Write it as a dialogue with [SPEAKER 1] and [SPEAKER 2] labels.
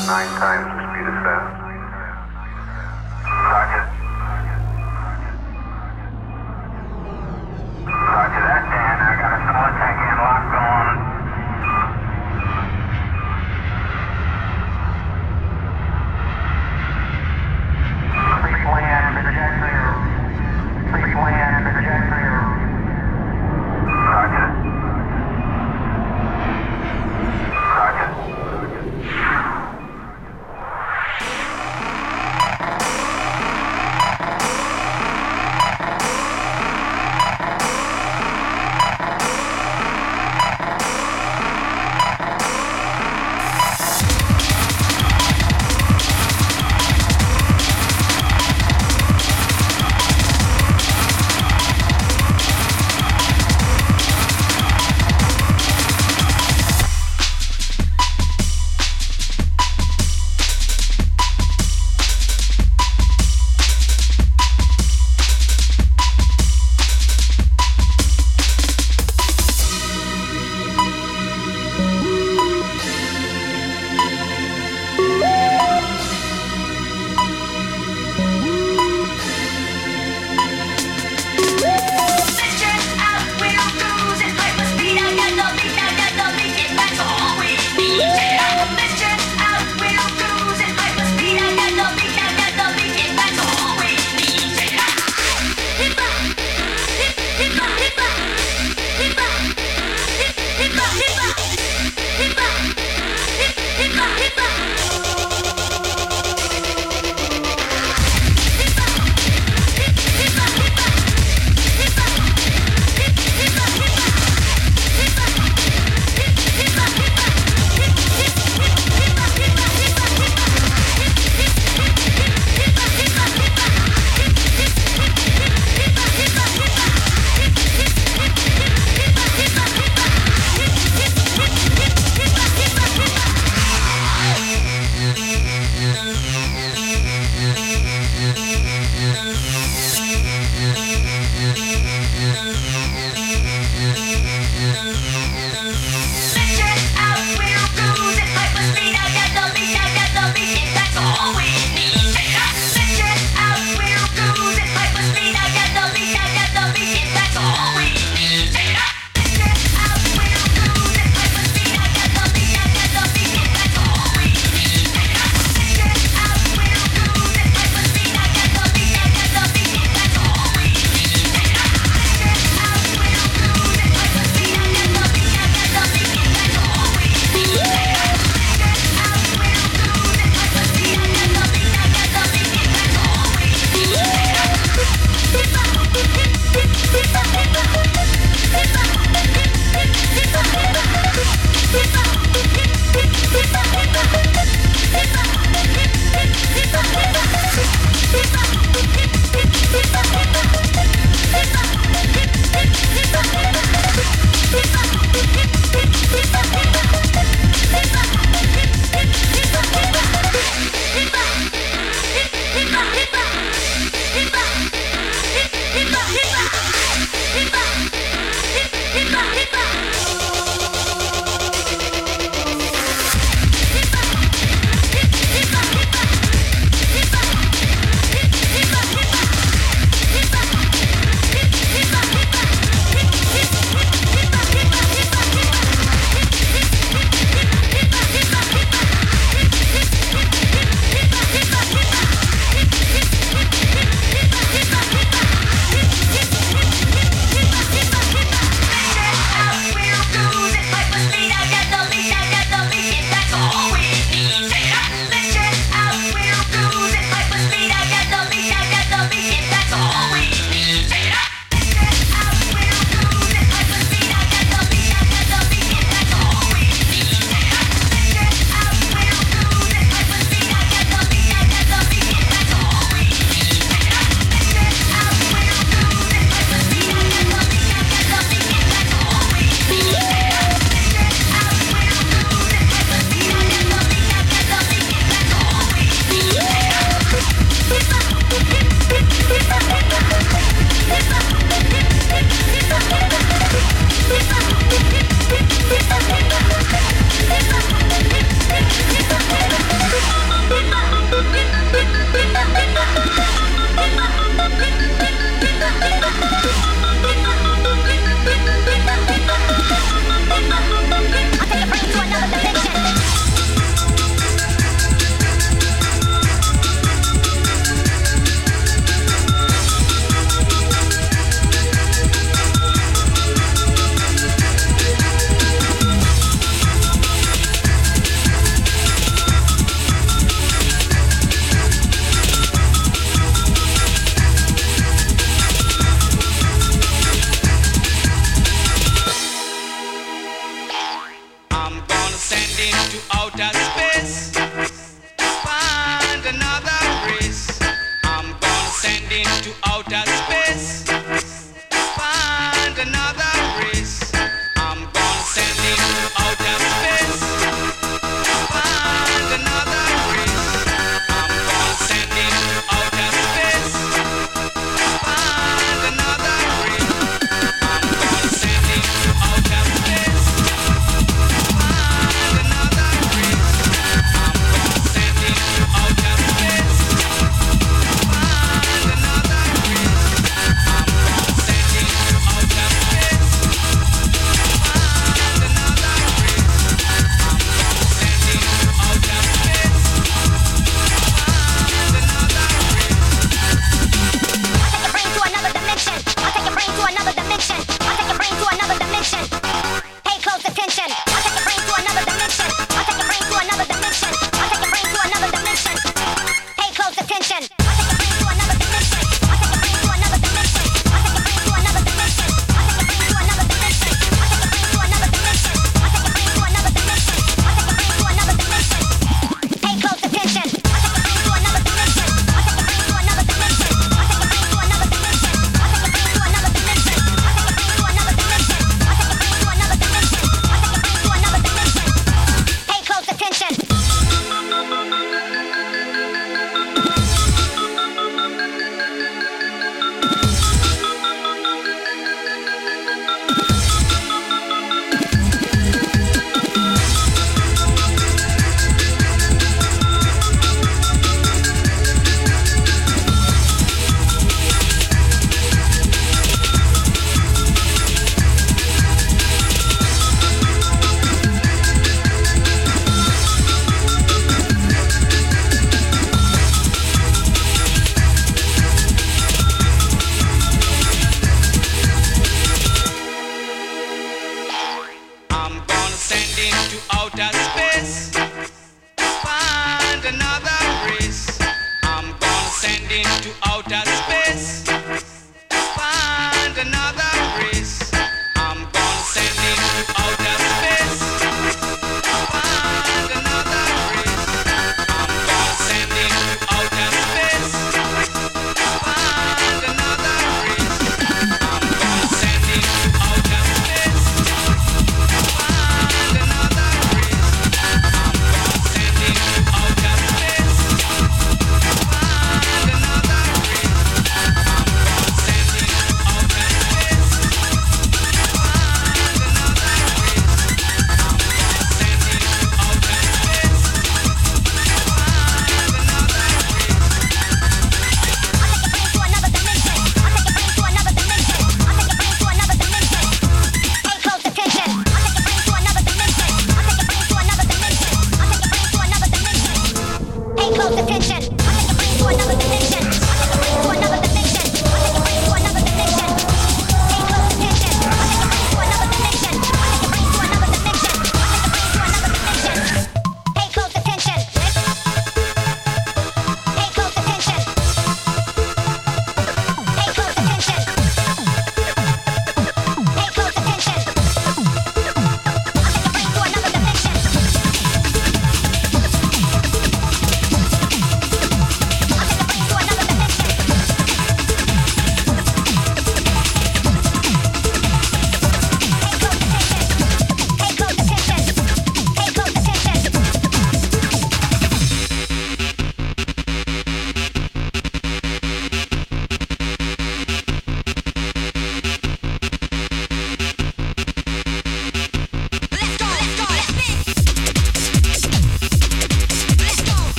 [SPEAKER 1] about nine times the speed of sound.